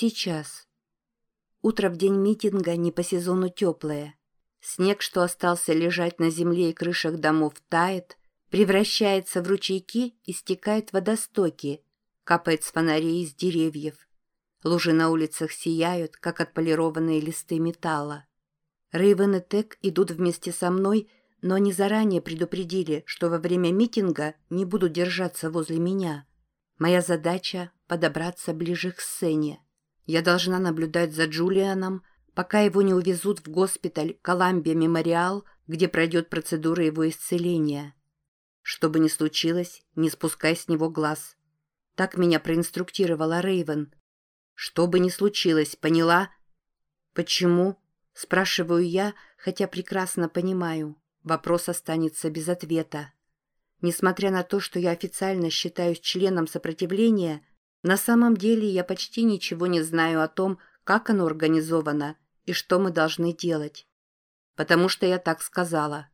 Сейчас. Утро в день митинга не по сезону теплое. Снег, что остался лежать на земле и крышах домов, тает, превращается в ручейки и стекает в водостоки, капает с фонарей из деревьев. Лужи на улицах сияют, как отполированные листы металла. Рейвен и Тек идут вместе со мной, но они заранее предупредили, что во время митинга не будут держаться возле меня. Моя задача — подобраться ближе к сцене. Я должна наблюдать за Джулианом, пока его не увезут в госпиталь Коламбия Мемориал, где пройдет процедура его исцеления. Что бы ни случилось, не спускай с него глаз. Так меня проинструктировала Рейвен. Что бы ни случилось, поняла? Почему? Спрашиваю я, хотя прекрасно понимаю. Вопрос останется без ответа. Несмотря на то, что я официально считаюсь членом сопротивления, на самом деле я почти ничего не знаю о том, как оно организовано и что мы должны делать. Потому что я так сказала.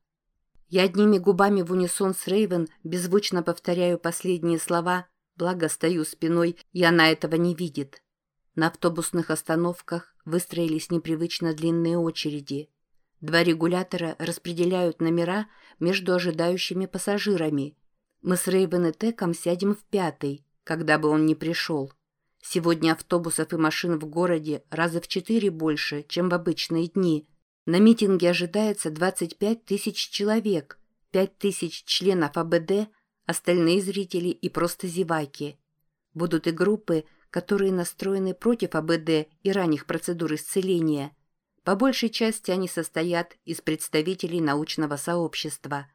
Я одними губами в унисон с Рейвен беззвучно повторяю последние слова, благо стою спиной, и она этого не видит. На автобусных остановках выстроились непривычно длинные очереди. Два регулятора распределяют номера между ожидающими пассажирами. Мы с Рейвен и Теком сядем в пятый, когда бы он ни пришел. Сегодня автобусов и машин в городе раза в четыре больше, чем в обычные дни. На митинге ожидается 25 тысяч человек, 5 тысяч членов АБД, остальные зрители и просто зеваки. Будут и группы, которые настроены против АБД и ранних процедур исцеления. По большей части они состоят из представителей научного сообщества –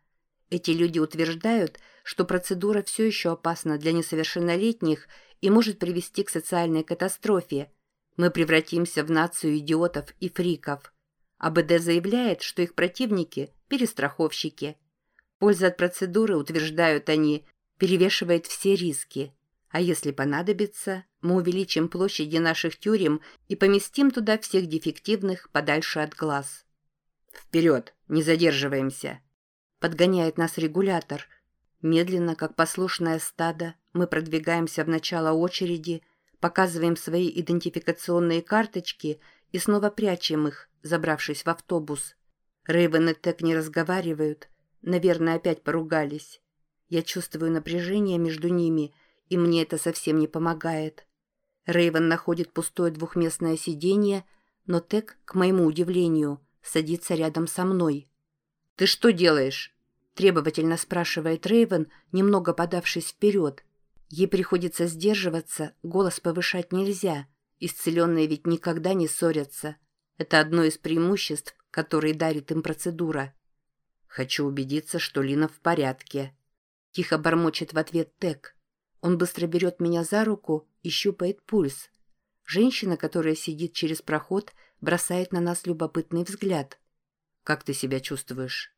эти люди утверждают, что процедура все еще опасна для несовершеннолетних и может привести к социальной катастрофе. Мы превратимся в нацию идиотов и фриков. АБД заявляет, что их противники – перестраховщики. Польза от процедуры, утверждают они, перевешивает все риски. А если понадобится, мы увеличим площади наших тюрем и поместим туда всех дефективных подальше от глаз. Вперед, не задерживаемся. Подгоняет нас регулятор. Медленно, как послушное стадо, мы продвигаемся в начало очереди, показываем свои идентификационные карточки и снова прячем их, забравшись в автобус. Рейвен и Тек не разговаривают. Наверное, опять поругались. Я чувствую напряжение между ними, и мне это совсем не помогает. Рейвен находит пустое двухместное сиденье, но Тек, к моему удивлению, садится рядом со мной. «Ты что делаешь?» – требовательно спрашивает Рейвен, немного подавшись вперед. Ей приходится сдерживаться, голос повышать нельзя. Исцеленные ведь никогда не ссорятся. Это одно из преимуществ, которые дарит им процедура. «Хочу убедиться, что Лина в порядке», – тихо бормочет в ответ Тек. Он быстро берет меня за руку и щупает пульс. Женщина, которая сидит через проход, бросает на нас любопытный взгляд. Как ты себя чувствуешь?»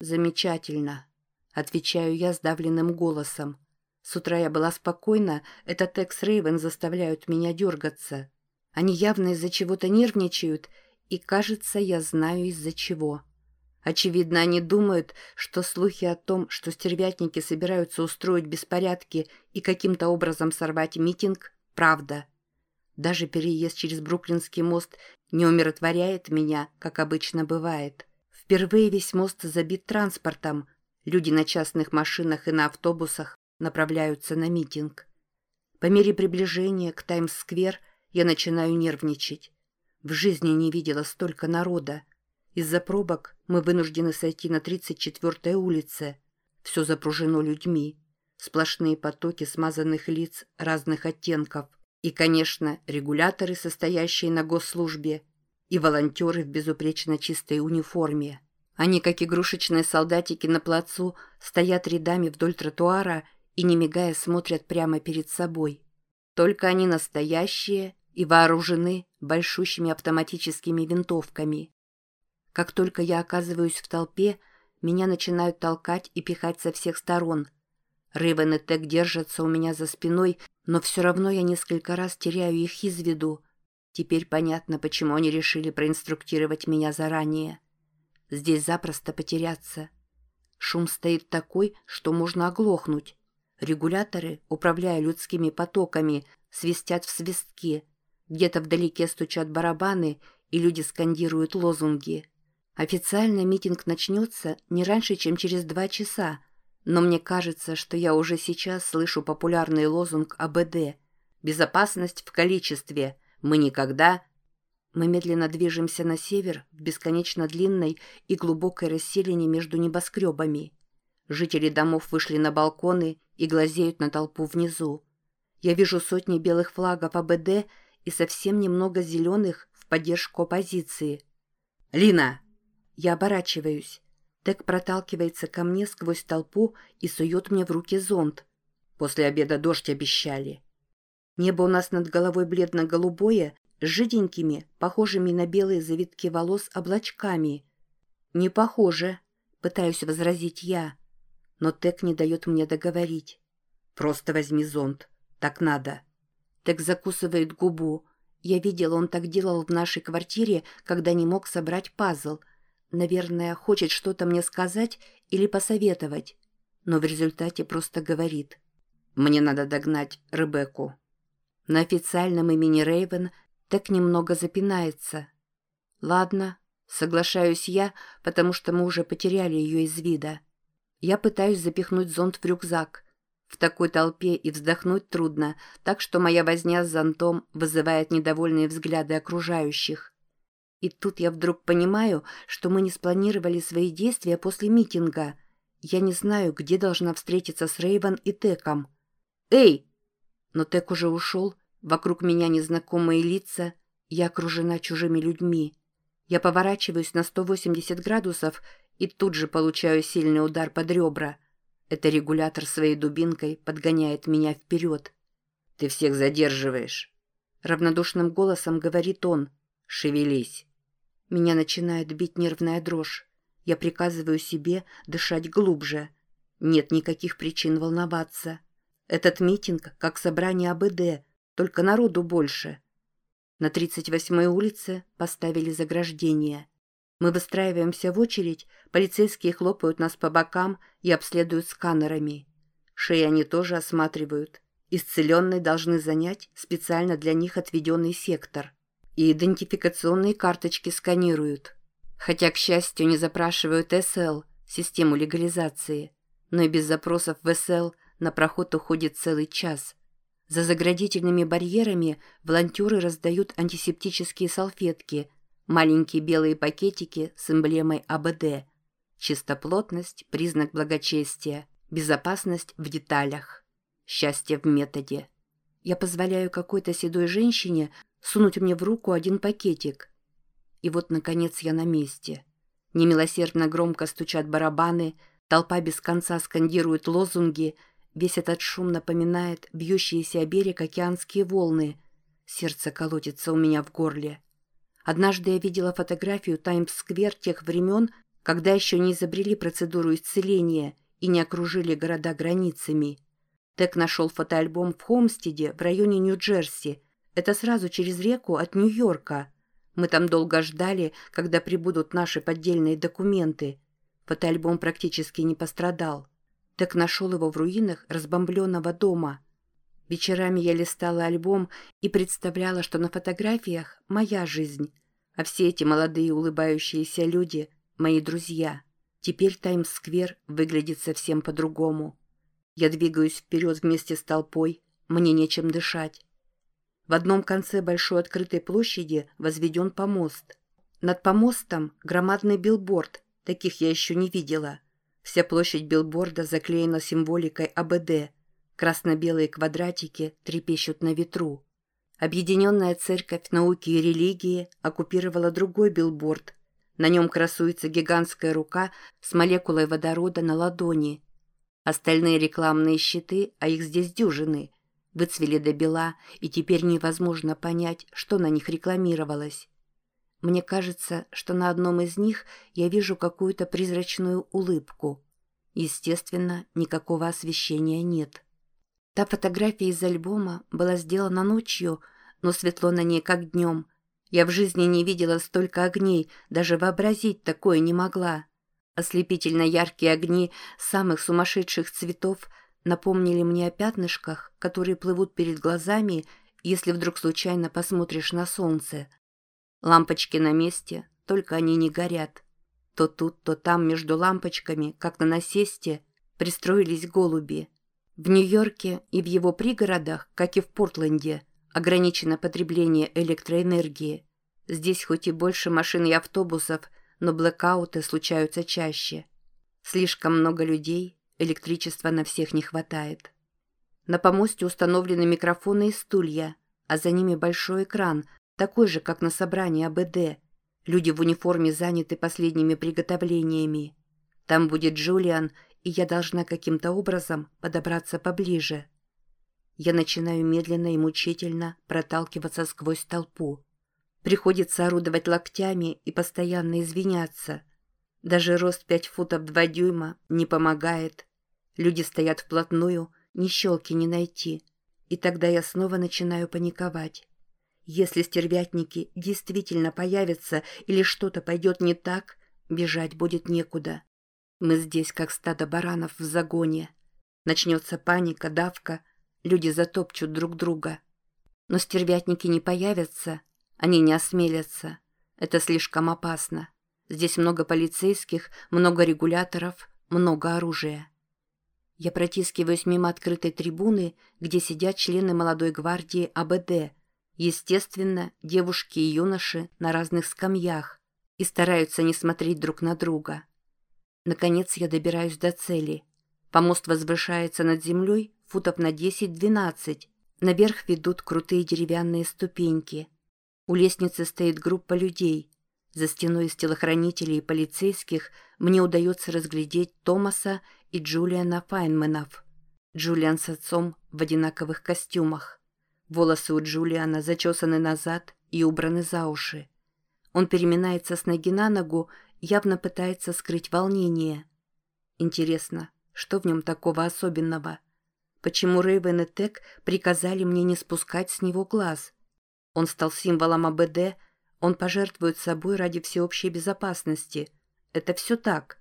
«Замечательно», — отвечаю я сдавленным голосом. С утра я была спокойна, этот Экс Рейвен заставляют меня дергаться. Они явно из-за чего-то нервничают, и, кажется, я знаю из-за чего. Очевидно, они думают, что слухи о том, что стервятники собираются устроить беспорядки и каким-то образом сорвать митинг, правда. Даже переезд через Бруклинский мост не умиротворяет меня, как обычно бывает. Впервые весь мост забит транспортом. Люди на частных машинах и на автобусах направляются на митинг. По мере приближения к Таймс-сквер я начинаю нервничать. В жизни не видела столько народа. Из-за пробок мы вынуждены сойти на 34-й улице. Все запружено людьми. Сплошные потоки смазанных лиц разных оттенков – и, конечно, регуляторы, состоящие на госслужбе, и волонтеры в безупречно чистой униформе. Они, как игрушечные солдатики на плацу, стоят рядами вдоль тротуара и, не мигая, смотрят прямо перед собой. Только они настоящие и вооружены большущими автоматическими винтовками. Как только я оказываюсь в толпе, меня начинают толкать и пихать со всех сторон – Рейвен и Тек держатся у меня за спиной, но все равно я несколько раз теряю их из виду. Теперь понятно, почему они решили проинструктировать меня заранее. Здесь запросто потеряться. Шум стоит такой, что можно оглохнуть. Регуляторы, управляя людскими потоками, свистят в свистки. Где-то вдалеке стучат барабаны, и люди скандируют лозунги. Официально митинг начнется не раньше, чем через два часа, но мне кажется, что я уже сейчас слышу популярный лозунг АБД «Безопасность в количестве. Мы никогда...» Мы медленно движемся на север в бесконечно длинной и глубокой расселине между небоскребами. Жители домов вышли на балконы и глазеют на толпу внизу. Я вижу сотни белых флагов АБД и совсем немного зеленых в поддержку оппозиции. «Лина!» Я оборачиваюсь. Тек проталкивается ко мне сквозь толпу и сует мне в руки зонт. После обеда дождь обещали. Небо у нас над головой бледно-голубое, с жиденькими, похожими на белые завитки волос, облачками. «Не похоже», — пытаюсь возразить я. Но Тек не дает мне договорить. «Просто возьми зонт. Так надо». Тек закусывает губу. Я видела, он так делал в нашей квартире, когда не мог собрать пазл — Наверное, хочет что-то мне сказать или посоветовать, но в результате просто говорит. «Мне надо догнать Ребекку». На официальном имени Рейвен так немного запинается. «Ладно, соглашаюсь я, потому что мы уже потеряли ее из вида. Я пытаюсь запихнуть зонт в рюкзак. В такой толпе и вздохнуть трудно, так что моя возня с зонтом вызывает недовольные взгляды окружающих. И тут я вдруг понимаю, что мы не спланировали свои действия после митинга. Я не знаю, где должна встретиться с Рейвен и Теком. «Эй!» Но Тек уже ушел, вокруг меня незнакомые лица, я окружена чужими людьми. Я поворачиваюсь на 180 градусов и тут же получаю сильный удар под ребра. Это регулятор своей дубинкой подгоняет меня вперед. «Ты всех задерживаешь!» Равнодушным голосом говорит он. «Шевелись!» Меня начинает бить нервная дрожь. Я приказываю себе дышать глубже. Нет никаких причин волноваться. Этот митинг как собрание АБД, только народу больше. На 38-й улице поставили заграждение. Мы выстраиваемся в очередь, полицейские хлопают нас по бокам и обследуют сканерами. Шеи они тоже осматривают. Исцеленные должны занять специально для них отведенный сектор и идентификационные карточки сканируют. Хотя, к счастью, не запрашивают СЛ, систему легализации. Но и без запросов в СЛ на проход уходит целый час. За заградительными барьерами волонтеры раздают антисептические салфетки, маленькие белые пакетики с эмблемой АБД. Чистоплотность – признак благочестия, безопасность в деталях, счастье в методе. Я позволяю какой-то седой женщине сунуть мне в руку один пакетик. И вот, наконец, я на месте. Немилосердно громко стучат барабаны, толпа без конца скандирует лозунги, весь этот шум напоминает бьющиеся о берег океанские волны. Сердце колотится у меня в горле. Однажды я видела фотографию Таймс-сквер тех времен, когда еще не изобрели процедуру исцеления и не окружили города границами. Тек нашел фотоальбом в Хомстеде в районе Нью-Джерси, это сразу через реку от Нью-Йорка. Мы там долго ждали, когда прибудут наши поддельные документы. Фотоальбом практически не пострадал. Так нашел его в руинах разбомбленного дома. Вечерами я листала альбом и представляла, что на фотографиях моя жизнь, а все эти молодые улыбающиеся люди – мои друзья. Теперь Таймс-сквер выглядит совсем по-другому. Я двигаюсь вперед вместе с толпой, мне нечем дышать. В одном конце большой открытой площади возведен помост. Над помостом громадный билборд, таких я еще не видела. Вся площадь билборда заклеена символикой АБД. Красно-белые квадратики трепещут на ветру. Объединенная церковь науки и религии оккупировала другой билборд. На нем красуется гигантская рука с молекулой водорода на ладони. Остальные рекламные щиты, а их здесь дюжины – выцвели до бела, и теперь невозможно понять, что на них рекламировалось. Мне кажется, что на одном из них я вижу какую-то призрачную улыбку. Естественно, никакого освещения нет. Та фотография из альбома была сделана ночью, но светло на ней как днем. Я в жизни не видела столько огней, даже вообразить такое не могла. Ослепительно яркие огни самых сумасшедших цветов напомнили мне о пятнышках, которые плывут перед глазами если вдруг случайно посмотришь на солнце. Лампочки на месте, только они не горят. То тут, то там между лампочками, как на насесте, пристроились голуби. В Нью-Йорке и в его пригородах, как и в Портленде, ограничено потребление электроэнергии. Здесь хоть и больше машин и автобусов, но блэкауты случаются чаще. Слишком много людей, электричества на всех не хватает. На помосте установлены микрофоны и стулья, а за ними большой экран, такой же, как на собрании АБД. Люди в униформе заняты последними приготовлениями. Там будет Джулиан, и я должна каким-то образом подобраться поближе. Я начинаю медленно и мучительно проталкиваться сквозь толпу. Приходится орудовать локтями и постоянно извиняться. Даже рост пять футов два дюйма не помогает. Люди стоят вплотную, ни щелки не найти. И тогда я снова начинаю паниковать. Если стервятники действительно появятся или что-то пойдет не так, бежать будет некуда. Мы здесь, как стадо баранов в загоне. Начнется паника, давка, люди затопчут друг друга. Но стервятники не появятся, они не осмелятся. Это слишком опасно. Здесь много полицейских, много регуляторов, много оружия. Я протискиваюсь мимо открытой трибуны, где сидят члены молодой гвардии АБД, естественно, девушки и юноши на разных скамьях, и стараются не смотреть друг на друга. Наконец я добираюсь до цели. Помост возвышается над землей футов на 10-12. Наверх ведут крутые деревянные ступеньки. У лестницы стоит группа людей. За стеной из телохранителей и полицейских мне удается разглядеть Томаса и Джулиана Файнменов. Джулиан с отцом в одинаковых костюмах. Волосы у Джулиана зачесаны назад и убраны за уши. Он переминается с ноги на ногу, явно пытается скрыть волнение. Интересно, что в нем такого особенного? Почему Рейвен и Тек приказали мне не спускать с него глаз? Он стал символом АБД, он пожертвует собой ради всеобщей безопасности. Это все так.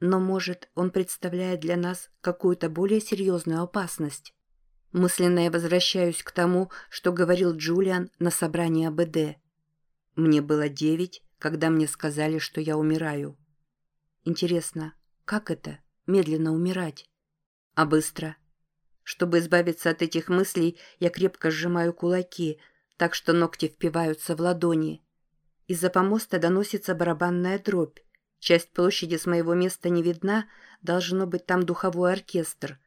Но, может, он представляет для нас какую-то более серьезную опасность? Мысленно я возвращаюсь к тому, что говорил Джулиан на собрании АБД. Мне было девять, когда мне сказали, что я умираю. Интересно, как это — медленно умирать? А быстро? Чтобы избавиться от этих мыслей, я крепко сжимаю кулаки, так что ногти впиваются в ладони. Из-за помоста доносится барабанная дробь. Часть площади с моего места не видна, должно быть там духовой оркестр.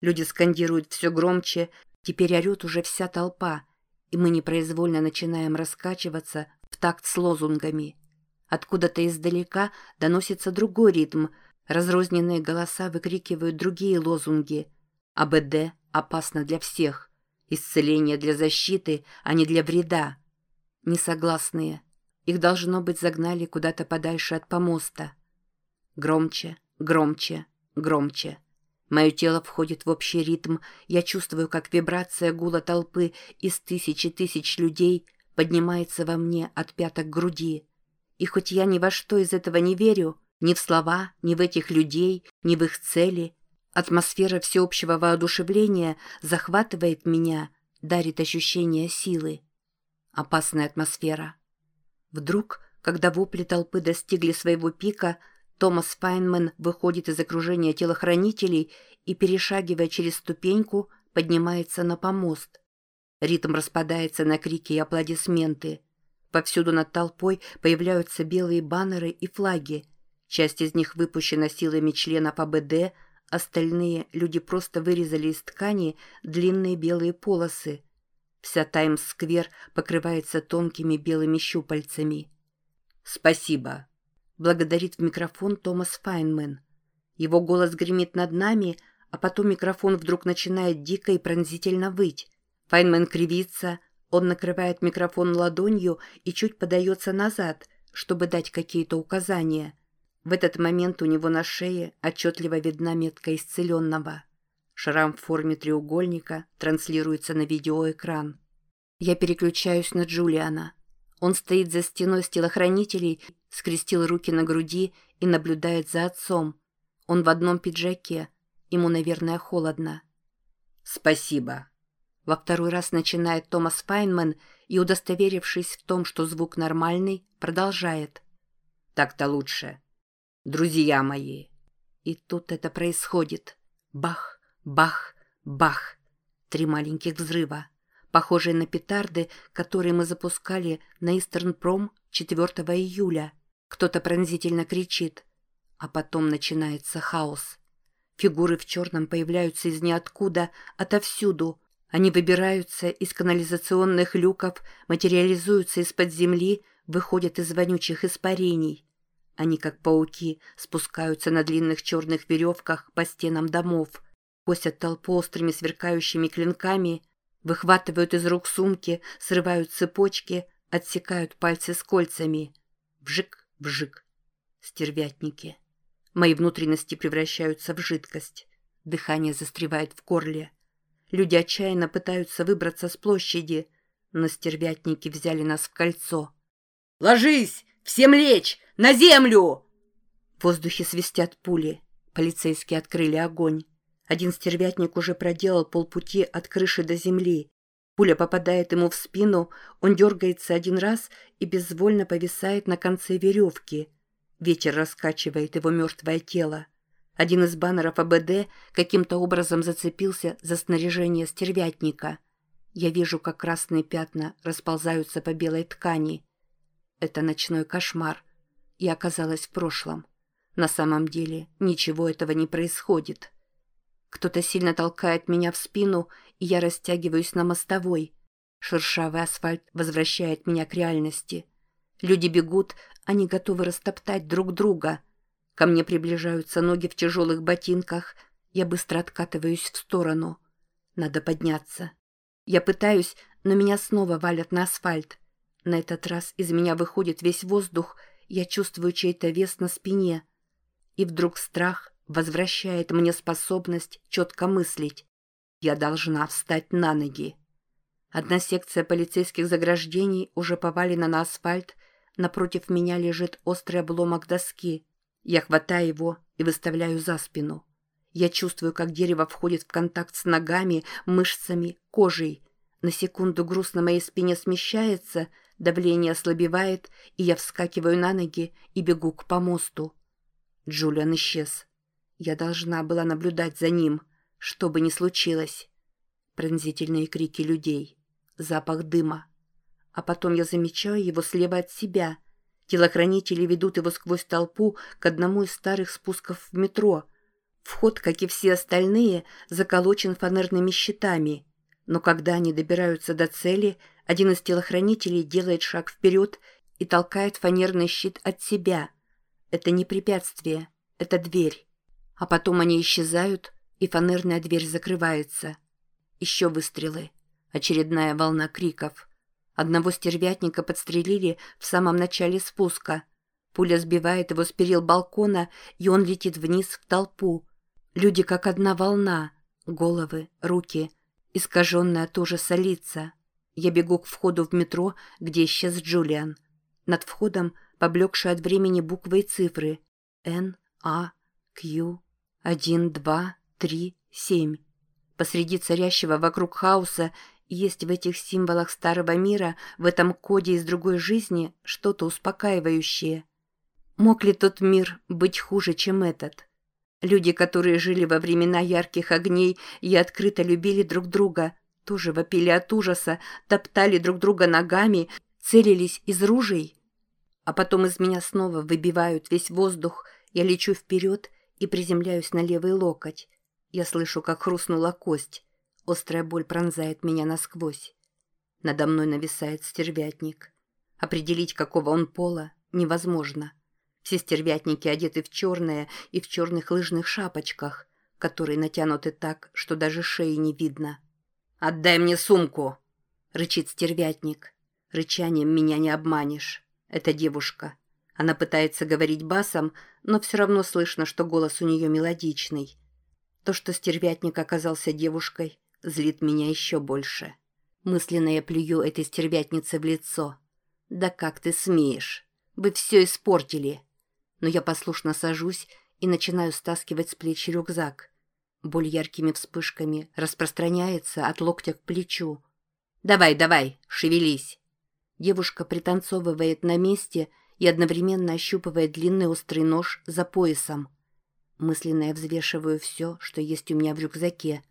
Люди скандируют все громче, теперь орет уже вся толпа, и мы непроизвольно начинаем раскачиваться в такт с лозунгами. Откуда-то издалека доносится другой ритм, разрозненные голоса выкрикивают другие лозунги. АБД опасно для всех. Исцеление для защиты, а не для вреда. Несогласные. Их, должно быть, загнали куда-то подальше от помоста. Громче, громче, громче. Мое тело входит в общий ритм. Я чувствую, как вибрация гула толпы из тысячи тысяч людей поднимается во мне от пяток к груди. И хоть я ни во что из этого не верю, ни в слова, ни в этих людей, ни в их цели, атмосфера всеобщего воодушевления захватывает меня, дарит ощущение силы. Опасная атмосфера. Вдруг, когда вопли толпы достигли своего пика, Томас Файнман выходит из окружения телохранителей и, перешагивая через ступеньку, поднимается на помост. Ритм распадается на крики и аплодисменты. Повсюду над толпой появляются белые баннеры и флаги. Часть из них выпущена силами членов АБД, остальные люди просто вырезали из ткани длинные белые полосы – Вся Таймс-сквер покрывается тонкими белыми щупальцами. «Спасибо», — благодарит в микрофон Томас Файнмен. Его голос гремит над нами, а потом микрофон вдруг начинает дико и пронзительно выть. Файнмен кривится, он накрывает микрофон ладонью и чуть подается назад, чтобы дать какие-то указания. В этот момент у него на шее отчетливо видна метка исцеленного. Шрам в форме треугольника транслируется на видеоэкран. Я переключаюсь на Джулиана. Он стоит за стеной с телохранителей, скрестил руки на груди и наблюдает за отцом. Он в одном пиджаке. Ему, наверное, холодно. «Спасибо». Во второй раз начинает Томас Файнман и, удостоверившись в том, что звук нормальный, продолжает. «Так-то лучше. Друзья мои». И тут это происходит. Бах, бах, бах. Три маленьких взрыва, похожие на петарды, которые мы запускали на Истернпром 4 июля. Кто-то пронзительно кричит. А потом начинается хаос. Фигуры в черном появляются из ниоткуда, отовсюду. Они выбираются из канализационных люков, материализуются из-под земли, выходят из вонючих испарений. Они, как пауки, спускаются на длинных черных веревках по стенам домов, косят толпу острыми сверкающими клинками, выхватывают из рук сумки, срывают цепочки, отсекают пальцы с кольцами. Вжик, вжик. Стервятники. Мои внутренности превращаются в жидкость. Дыхание застревает в горле. Люди отчаянно пытаются выбраться с площади, но стервятники взяли нас в кольцо. «Ложись! Всем лечь! На землю!» В воздухе свистят пули. Полицейские открыли огонь. Один стервятник уже проделал полпути от крыши до земли. Пуля попадает ему в спину, он дергается один раз и безвольно повисает на конце веревки. Ветер раскачивает его мертвое тело. Один из баннеров АБД каким-то образом зацепился за снаряжение стервятника. Я вижу, как красные пятна расползаются по белой ткани. Это ночной кошмар. Я оказалась в прошлом. На самом деле ничего этого не происходит. Кто-то сильно толкает меня в спину, и я растягиваюсь на мостовой. Шершавый асфальт возвращает меня к реальности. Люди бегут, они готовы растоптать друг друга. Ко мне приближаются ноги в тяжелых ботинках. Я быстро откатываюсь в сторону. Надо подняться. Я пытаюсь, но меня снова валят на асфальт. На этот раз из меня выходит весь воздух, я чувствую чей-то вес на спине. И вдруг страх возвращает мне способность четко мыслить. Я должна встать на ноги. Одна секция полицейских заграждений уже повалена на асфальт, Напротив меня лежит острый обломок доски. Я хватаю его и выставляю за спину. Я чувствую, как дерево входит в контакт с ногами, мышцами, кожей. На секунду груз на моей спине смещается, давление ослабевает, и я вскакиваю на ноги и бегу к помосту. Джулиан исчез. Я должна была наблюдать за ним, что бы ни случилось. Пронзительные крики людей, запах дыма. А потом я замечаю его слева от себя. Телохранители ведут его сквозь толпу к одному из старых спусков в метро. Вход, как и все остальные, заколочен фанерными щитами. Но когда они добираются до цели, один из телохранителей делает шаг вперед и толкает фанерный щит от себя. Это не препятствие, это дверь. А потом они исчезают, и фанерная дверь закрывается. Еще выстрелы. Очередная волна криков. Одного стервятника подстрелили в самом начале спуска. Пуля сбивает его с перил балкона, и он летит вниз в толпу. Люди как одна волна. Головы, руки. Искаженная ужаса лица. Я бегу к входу в метро, где исчез Джулиан. Над входом поблекшие от времени буквы и цифры. Н, А, Q, 1, 2, 3, 7. Посреди царящего вокруг хаоса есть в этих символах старого мира, в этом коде из другой жизни, что-то успокаивающее. Мог ли тот мир быть хуже, чем этот? Люди, которые жили во времена ярких огней и открыто любили друг друга, тоже вопили от ужаса, топтали друг друга ногами, целились из ружей. А потом из меня снова выбивают весь воздух, я лечу вперед и приземляюсь на левый локоть. Я слышу, как хрустнула кость. Острая боль пронзает меня насквозь. Надо мной нависает стервятник. Определить, какого он пола, невозможно. Все стервятники одеты в черное и в черных лыжных шапочках, которые натянуты так, что даже шеи не видно. «Отдай мне сумку!» — рычит стервятник. Рычанием меня не обманешь. Это девушка. Она пытается говорить басом, но все равно слышно, что голос у нее мелодичный. То, что стервятник оказался девушкой, злит меня еще больше. Мысленно я плюю этой стервятнице в лицо. «Да как ты смеешь? Вы все испортили!» Но я послушно сажусь и начинаю стаскивать с плеч рюкзак. Боль яркими вспышками распространяется от локтя к плечу. «Давай, давай, шевелись!» Девушка пританцовывает на месте и одновременно ощупывает длинный острый нож за поясом. Мысленно я взвешиваю все, что есть у меня в рюкзаке.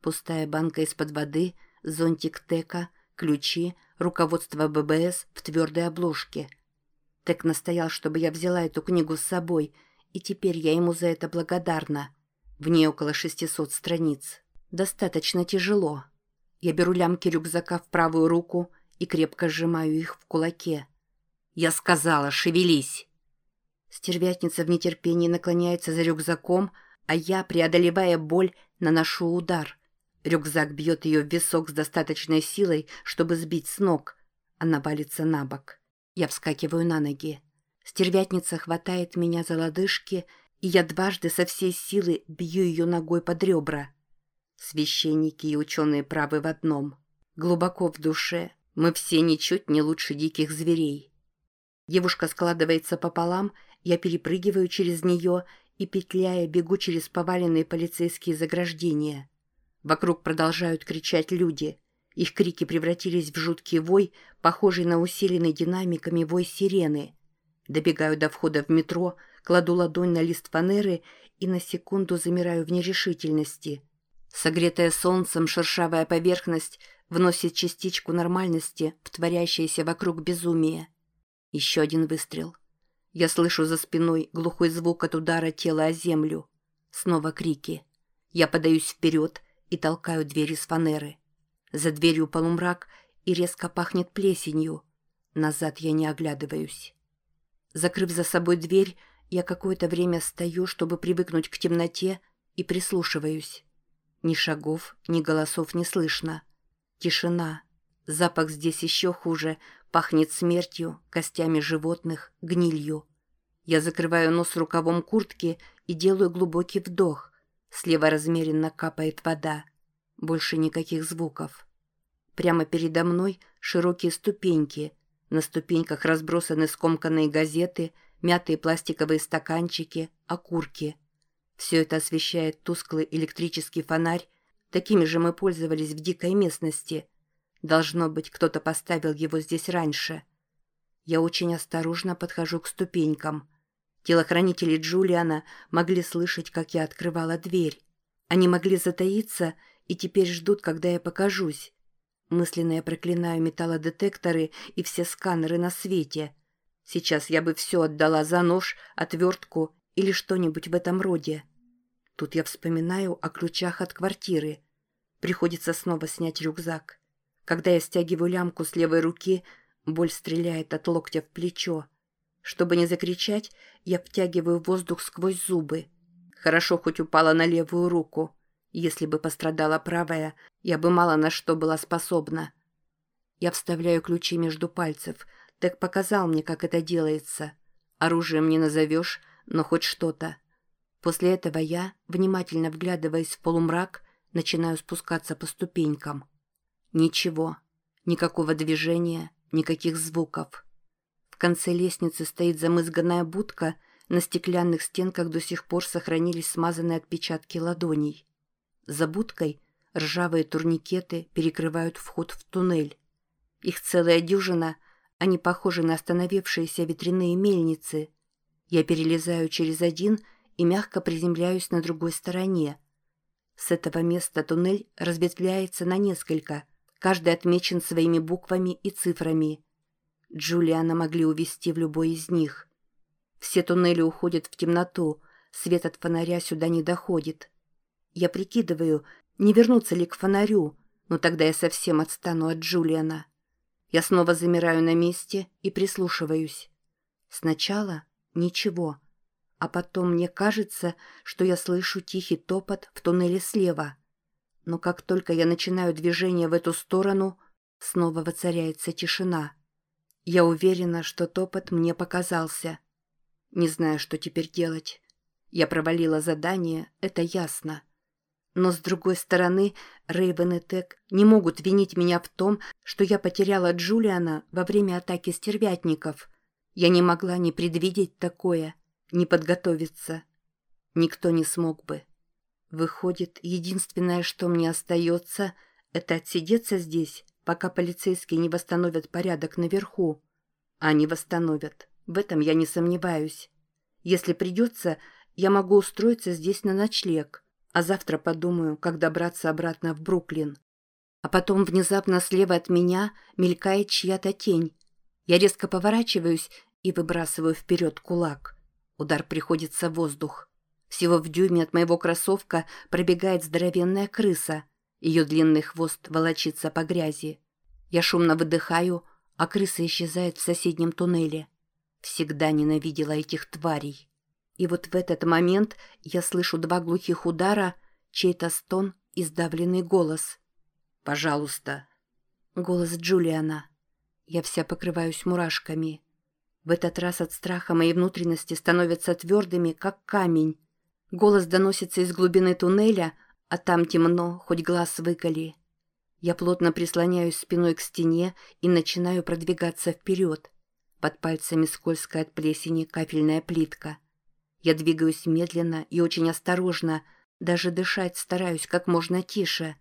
Пустая банка из-под воды, зонтик Тека, ключи, руководство ББС в твердой обложке. Тек настоял, чтобы я взяла эту книгу с собой, и теперь я ему за это благодарна. В ней около 600 страниц. Достаточно тяжело. Я беру лямки рюкзака в правую руку и крепко сжимаю их в кулаке. «Я сказала, шевелись!» Стервятница в нетерпении наклоняется за рюкзаком, а я, преодолевая боль, наношу удар. Рюкзак бьет ее в висок с достаточной силой, чтобы сбить с ног. Она валится на бок. Я вскакиваю на ноги. Стервятница хватает меня за лодыжки и я дважды со всей силы бью ее ногой под ребра. Священники и ученые правы в одном. Глубоко в душе мы все ничуть не лучше диких зверей. Девушка складывается пополам, я перепрыгиваю через нее и, петляя, бегу через поваленные полицейские заграждения. Вокруг продолжают кричать люди. Их крики превратились в жуткий вой, похожий на усиленный динамиками вой сирены. Добегаю до входа в метро — кладу ладонь на лист фанеры и на секунду замираю в нерешительности. Согретая солнцем шершавая поверхность вносит частичку нормальности в творящееся вокруг безумие. Еще один выстрел. Я слышу за спиной глухой звук от удара тела о землю. Снова крики. Я подаюсь вперед и толкаю дверь из фанеры. За дверью полумрак и резко пахнет плесенью. Назад я не оглядываюсь. Закрыв за собой дверь, я какое-то время стою, чтобы привыкнуть к темноте, и прислушиваюсь. Ни шагов, ни голосов не слышно. Тишина. Запах здесь еще хуже. Пахнет смертью, костями животных, гнилью. Я закрываю нос рукавом куртки и делаю глубокий вдох. Слева размеренно капает вода. Больше никаких звуков. Прямо передо мной широкие ступеньки. На ступеньках разбросаны скомканные газеты — мятые пластиковые стаканчики, окурки. Все это освещает тусклый электрический фонарь. Такими же мы пользовались в дикой местности. Должно быть, кто-то поставил его здесь раньше. Я очень осторожно подхожу к ступенькам. Телохранители Джулиана могли слышать, как я открывала дверь. Они могли затаиться и теперь ждут, когда я покажусь. Мысленно я проклинаю металлодетекторы и все сканеры на свете — Сейчас я бы все отдала за нож, отвертку или что-нибудь в этом роде. Тут я вспоминаю о ключах от квартиры. Приходится снова снять рюкзак. Когда я стягиваю лямку с левой руки, боль стреляет от локтя в плечо. Чтобы не закричать, я втягиваю воздух сквозь зубы. Хорошо хоть упала на левую руку. Если бы пострадала правая, я бы мало на что была способна. Я вставляю ключи между пальцев — так показал мне, как это делается. Оружием не назовешь, но хоть что-то. После этого я, внимательно вглядываясь в полумрак, начинаю спускаться по ступенькам. Ничего. Никакого движения, никаких звуков. В конце лестницы стоит замызганная будка, на стеклянных стенках до сих пор сохранились смазанные отпечатки ладоней. За будкой ржавые турникеты перекрывают вход в туннель. Их целая дюжина — они похожи на остановившиеся ветряные мельницы. Я перелезаю через один и мягко приземляюсь на другой стороне. С этого места туннель разветвляется на несколько, каждый отмечен своими буквами и цифрами. Джулиана могли увести в любой из них. Все туннели уходят в темноту, свет от фонаря сюда не доходит. Я прикидываю, не вернуться ли к фонарю, но тогда я совсем отстану от Джулиана. Я снова замираю на месте и прислушиваюсь. Сначала ничего, а потом мне кажется, что я слышу тихий топот в туннеле слева. Но как только я начинаю движение в эту сторону, снова воцаряется тишина. Я уверена, что топот мне показался. Не знаю, что теперь делать. Я провалила задание, это ясно. Но, с другой стороны, Рейвен и Тек не могут винить меня в том, что я потеряла Джулиана во время атаки стервятников. Я не могла ни предвидеть такое, ни подготовиться. Никто не смог бы. Выходит, единственное, что мне остается, это отсидеться здесь, пока полицейские не восстановят порядок наверху. Они восстановят. В этом я не сомневаюсь. Если придется, я могу устроиться здесь на ночлег, а завтра подумаю, как добраться обратно в Бруклин. А потом внезапно слева от меня мелькает чья-то тень. Я резко поворачиваюсь и выбрасываю вперед кулак. Удар приходится в воздух. Всего в дюйме от моего кроссовка пробегает здоровенная крыса. Ее длинный хвост волочится по грязи. Я шумно выдыхаю, а крыса исчезает в соседнем туннеле. Всегда ненавидела этих тварей. И вот в этот момент я слышу два глухих удара, чей-то стон и сдавленный голос. «Пожалуйста». Голос Джулиана. Я вся покрываюсь мурашками. В этот раз от страха мои внутренности становятся твердыми, как камень. Голос доносится из глубины туннеля, а там темно, хоть глаз выколи. Я плотно прислоняюсь спиной к стене и начинаю продвигаться вперед. Под пальцами скользкая от плесени кафельная плитка. Я двигаюсь медленно и очень осторожно, даже дышать стараюсь как можно тише.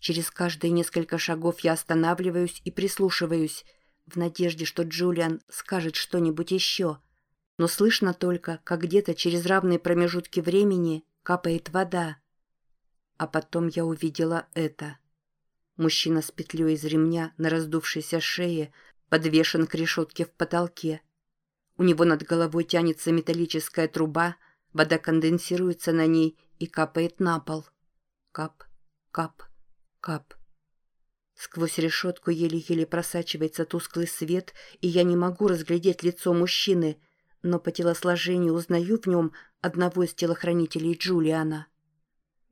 Через каждые несколько шагов я останавливаюсь и прислушиваюсь, в надежде, что Джулиан скажет что-нибудь еще — но слышно только, как где-то через равные промежутки времени капает вода. А потом я увидела это. Мужчина с петлей из ремня на раздувшейся шее подвешен к решетке в потолке. У него над головой тянется металлическая труба, вода конденсируется на ней и капает на пол. Кап, кап, кап. Сквозь решетку еле-еле просачивается тусклый свет, и я не могу разглядеть лицо мужчины — но по телосложению узнаю в нем одного из телохранителей Джулиана.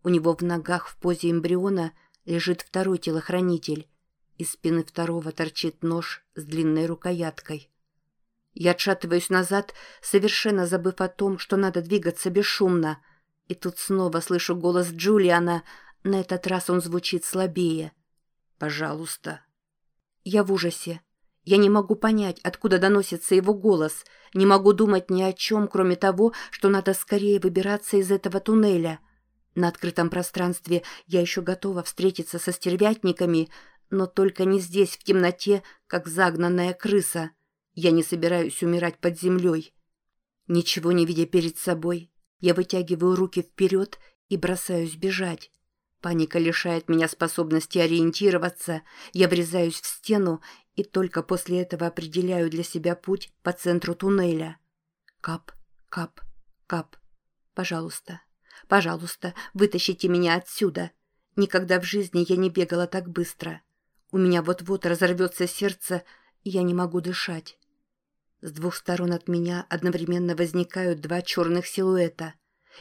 У него в ногах в позе эмбриона лежит второй телохранитель. Из спины второго торчит нож с длинной рукояткой. Я отшатываюсь назад, совершенно забыв о том, что надо двигаться бесшумно. И тут снова слышу голос Джулиана. На этот раз он звучит слабее. «Пожалуйста». Я в ужасе. Я не могу понять, откуда доносится его голос, не могу думать ни о чем, кроме того, что надо скорее выбираться из этого туннеля. На открытом пространстве я еще готова встретиться со стервятниками, но только не здесь, в темноте, как загнанная крыса. Я не собираюсь умирать под землей. Ничего не видя перед собой, я вытягиваю руки вперед и бросаюсь бежать. Паника лишает меня способности ориентироваться, я врезаюсь в стену и только после этого определяю для себя путь по центру туннеля. Кап, кап, кап. Пожалуйста, пожалуйста, вытащите меня отсюда. Никогда в жизни я не бегала так быстро. У меня вот-вот разорвется сердце, и я не могу дышать. С двух сторон от меня одновременно возникают два черных силуэта.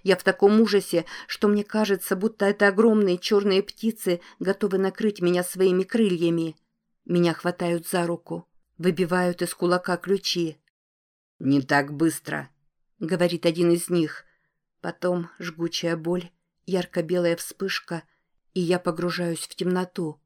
Я в таком ужасе, что мне кажется, будто это огромные черные птицы готовы накрыть меня своими крыльями. Меня хватают за руку, выбивают из кулака ключи. «Не так быстро», — говорит один из них. Потом жгучая боль, ярко-белая вспышка, и я погружаюсь в темноту.